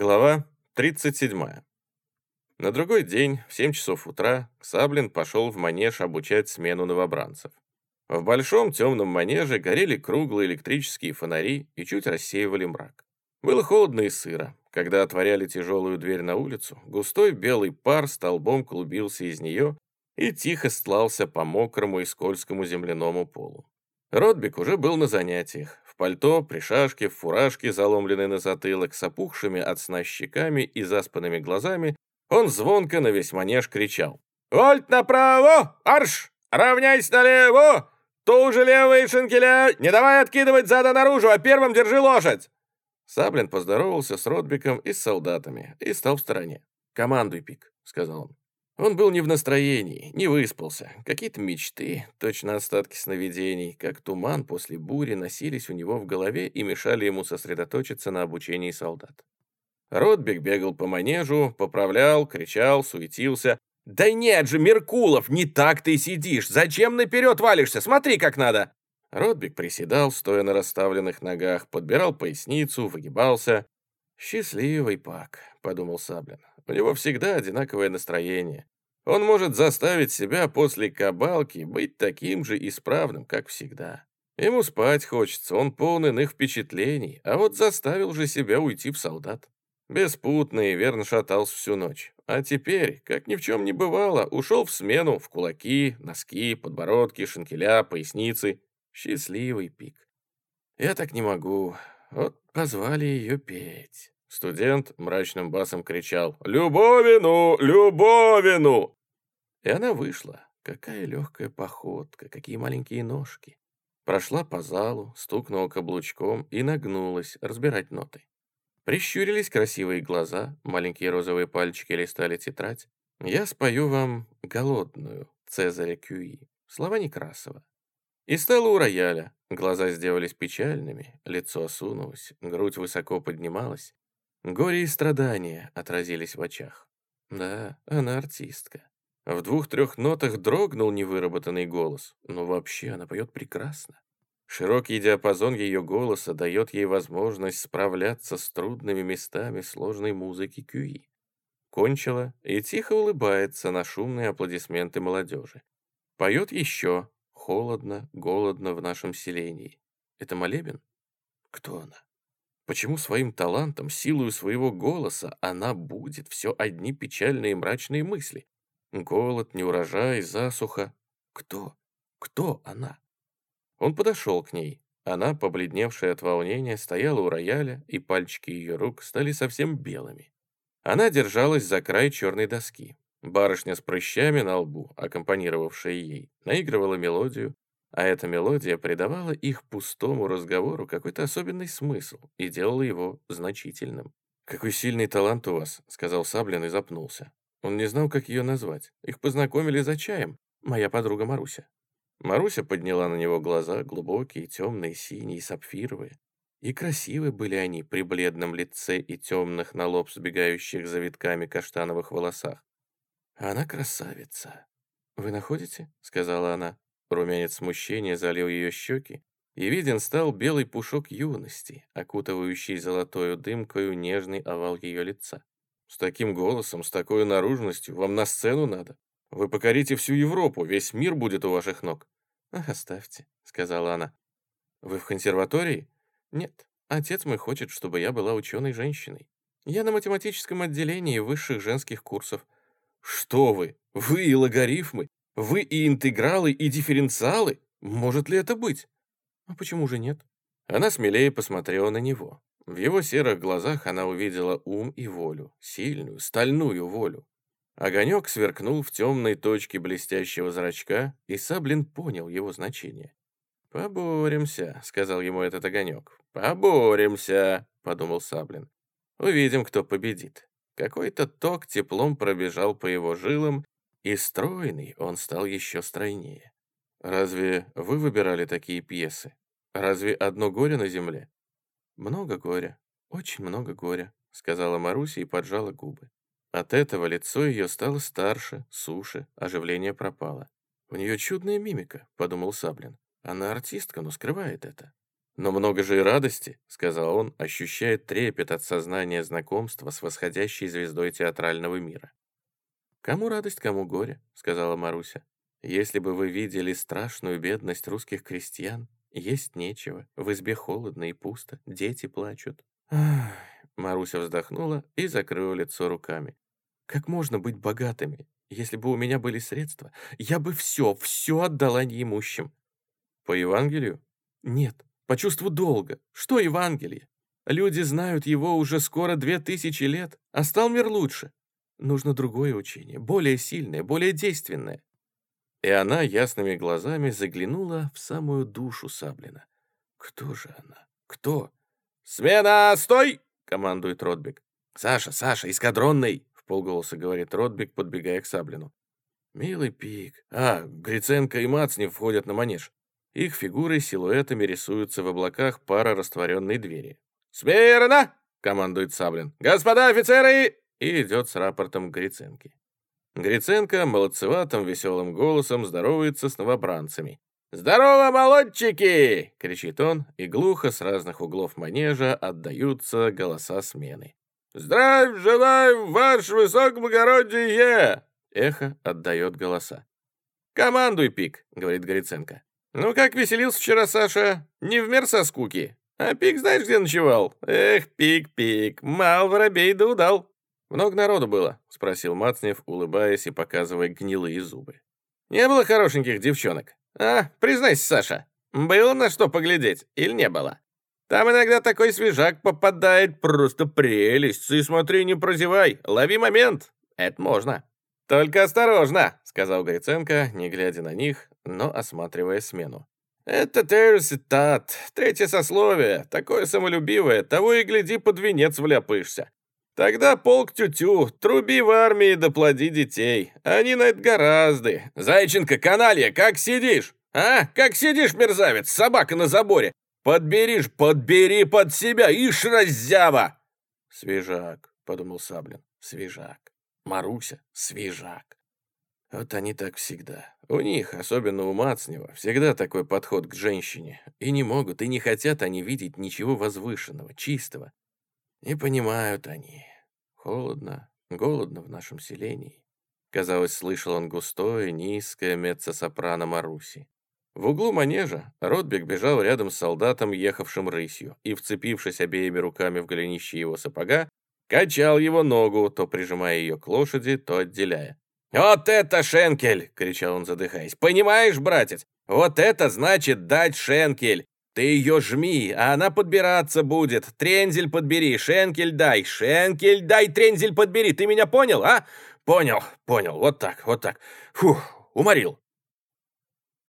Глава 37. На другой день, в 7 часов утра, Саблин пошел в манеж обучать смену новобранцев. В большом темном манеже горели круглые электрические фонари и чуть рассеивали мрак. Было холодно и сыро. Когда отворяли тяжелую дверь на улицу, густой белый пар столбом клубился из нее и тихо стлался по мокрому и скользкому земляному полу. Ротбик уже был на занятиях пальто, при шашке, в фуражке, заломленной на затылок, с опухшими от сна щеками и заспанными глазами, он звонко на весь манеж кричал. «Вольт направо! Арш! Равняйся налево! Туже левые шинкеля! Не давай откидывать зада наружу, а первым держи лошадь!» Саблин поздоровался с Ротбиком и с солдатами и стал в стороне. «Командуй, Пик», — сказал он. Он был не в настроении, не выспался. Какие-то мечты, точно остатки сновидений, как туман после бури, носились у него в голове и мешали ему сосредоточиться на обучении солдат. Ротбек бегал по манежу, поправлял, кричал, суетился. «Да нет же, Меркулов, не так ты сидишь! Зачем наперед валишься? Смотри, как надо!» Ротбек приседал, стоя на расставленных ногах, подбирал поясницу, выгибался. «Счастливый Пак», — подумал Саблин. У него всегда одинаковое настроение. Он может заставить себя после кабалки быть таким же исправным, как всегда. Ему спать хочется, он полон иных впечатлений, а вот заставил же себя уйти в солдат. Беспутный, верно шатался всю ночь. А теперь, как ни в чем не бывало, ушел в смену в кулаки, носки, подбородки, шинкеля, поясницы. Счастливый пик. Я так не могу. Вот позвали ее петь. Студент мрачным басом кричал «Любовину! Любовину!» И она вышла. Какая легкая походка, какие маленькие ножки. Прошла по залу, стукнула каблучком и нагнулась разбирать ноты. Прищурились красивые глаза, маленькие розовые пальчики листали тетрадь. «Я спою вам голодную» Цезаря Кюи. Слова Некрасова. И стала у рояля. Глаза сделались печальными, лицо осунулось, грудь высоко поднималась. Горе и страдания отразились в очах. Да, она артистка. В двух-трех нотах дрогнул невыработанный голос, но вообще она поет прекрасно. Широкий диапазон ее голоса дает ей возможность справляться с трудными местами сложной музыки Кюи. Кончила и тихо улыбается на шумные аплодисменты молодежи. Поет еще «Холодно, голодно в нашем селении». Это молебен? Кто она? Почему своим талантом, силою своего голоса она будет все одни печальные и мрачные мысли? Голод, неурожай, засуха. Кто? Кто она? Он подошел к ней. Она, побледневшая от волнения, стояла у рояля, и пальчики ее рук стали совсем белыми. Она держалась за край черной доски. Барышня с прыщами на лбу, аккомпанировавшая ей, наигрывала мелодию, а эта мелодия придавала их пустому разговору какой-то особенный смысл и делала его значительным. «Какой сильный талант у вас», — сказал Саблин и запнулся. Он не знал, как ее назвать. Их познакомили за чаем. Моя подруга Маруся. Маруся подняла на него глаза, глубокие, темные, синие, сапфировые. И красивы были они при бледном лице и темных на лоб сбегающих завитками каштановых волосах. «Она красавица». «Вы находите?» — сказала она. Румянец смущения залил ее щеки, и виден стал белый пушок юности, окутывающий золотою дымкою нежный овал ее лица. «С таким голосом, с такой наружностью вам на сцену надо. Вы покорите всю Европу, весь мир будет у ваших ног». «Ах, оставьте», — сказала она. «Вы в консерватории?» «Нет, отец мой хочет, чтобы я была ученой женщиной. Я на математическом отделении высших женских курсов». «Что вы? Вы и логарифмы? Вы и интегралы, и дифференциалы? Может ли это быть? А почему же нет? Она смелее посмотрела на него. В его серых глазах она увидела ум и волю, сильную, стальную волю. Огонек сверкнул в темной точке блестящего зрачка, и Саблин понял его значение. «Поборемся», — сказал ему этот огонек. «Поборемся», — подумал Саблин. «Увидим, кто победит». Какой-то ток теплом пробежал по его жилам, и стройный он стал еще стройнее. Разве вы выбирали такие пьесы? Разве одно горе на земле? Много горя, очень много горя, сказала Маруся и поджала губы. От этого лицо ее стало старше, суше, оживление пропало. У нее чудная мимика, подумал Саблин. Она артистка, но скрывает это. «Но много же и радости», — сказал он, ощущая трепет от сознания знакомства с восходящей звездой театрального мира. «Кому радость, кому горе», — сказала Маруся. «Если бы вы видели страшную бедность русских крестьян, есть нечего, в избе холодно и пусто, дети плачут». Маруся вздохнула и закрыла лицо руками. «Как можно быть богатыми? Если бы у меня были средства, я бы все, все отдала неимущим». «По Евангелию?» «Нет, по чувству долга. Что Евангелие? Люди знают его уже скоро две тысячи лет, а стал мир лучше. Нужно другое учение, более сильное, более действенное. И она ясными глазами заглянула в самую душу Саблина. Кто же она? Кто? «Смена, стой!» — командует Ротбик. «Саша, Саша, эскадронный!» — в полголоса говорит Ротбик, подбегая к Саблину. «Милый пик. А, Гриценко и Мацнев входят на манеж. Их фигуры силуэтами рисуются в облаках пара растворенной двери. «Смирно!» — командует Саблин. «Господа офицеры!» и идет с рапортом к Гриценке. Гриценко молодцеватым веселым голосом здоровается с новобранцами. «Здорово, молодчики!» — кричит он, и глухо с разных углов манежа отдаются голоса смены. «Здравия желаем, ваше высокоблагородие!» Эхо отдает голоса. «Командуй, Пик!» — говорит Гриценко. «Ну как веселился вчера Саша? Не в мер со скуки? А Пик знаешь, где ночевал? Эх, Пик-Пик, мал воробей да удал». «Много народу было?» — спросил Мацнев, улыбаясь и показывая гнилые зубы. «Не было хорошеньких девчонок. А, признайся, Саша, было на что поглядеть или не было? Там иногда такой свежак попадает, просто прелесть. Ты смотри, не прозевай, лови момент. Это можно». «Только осторожно», — сказал Гриценко, не глядя на них, но осматривая смену. «Это терситат, третье сословие, такое самолюбивое, того и гляди, под венец вляпаешься. Тогда полк тютю, труби в армии да плоди детей. Они на это гораздо. Зайченко, каналья, как сидишь? А? Как сидишь, мерзавец, собака на заборе? Подберишь, подбери под себя, ишь раззява!» «Свежак», — подумал Саблин, — «свежак». Маруся — свежак. Вот они так всегда. У них, особенно у Мацнева, всегда такой подход к женщине. И не могут, и не хотят они видеть ничего возвышенного, чистого. Не понимают они. Холодно, голодно в нашем селении. Казалось, слышал он густое, низкое меццо-сопрано Маруси. В углу манежа Ротбек бежал рядом с солдатом, ехавшим рысью, и, вцепившись обеими руками в голенище его сапога, Качал его ногу, то прижимая ее к лошади, то отделяя. «Вот это шенкель!» — кричал он, задыхаясь. «Понимаешь, братец? Вот это значит дать шенкель! Ты ее жми, а она подбираться будет. Трензель подбери, шенкель дай, шенкель дай, трензель подбери. Ты меня понял, а? Понял, понял. Вот так, вот так. Фух, уморил».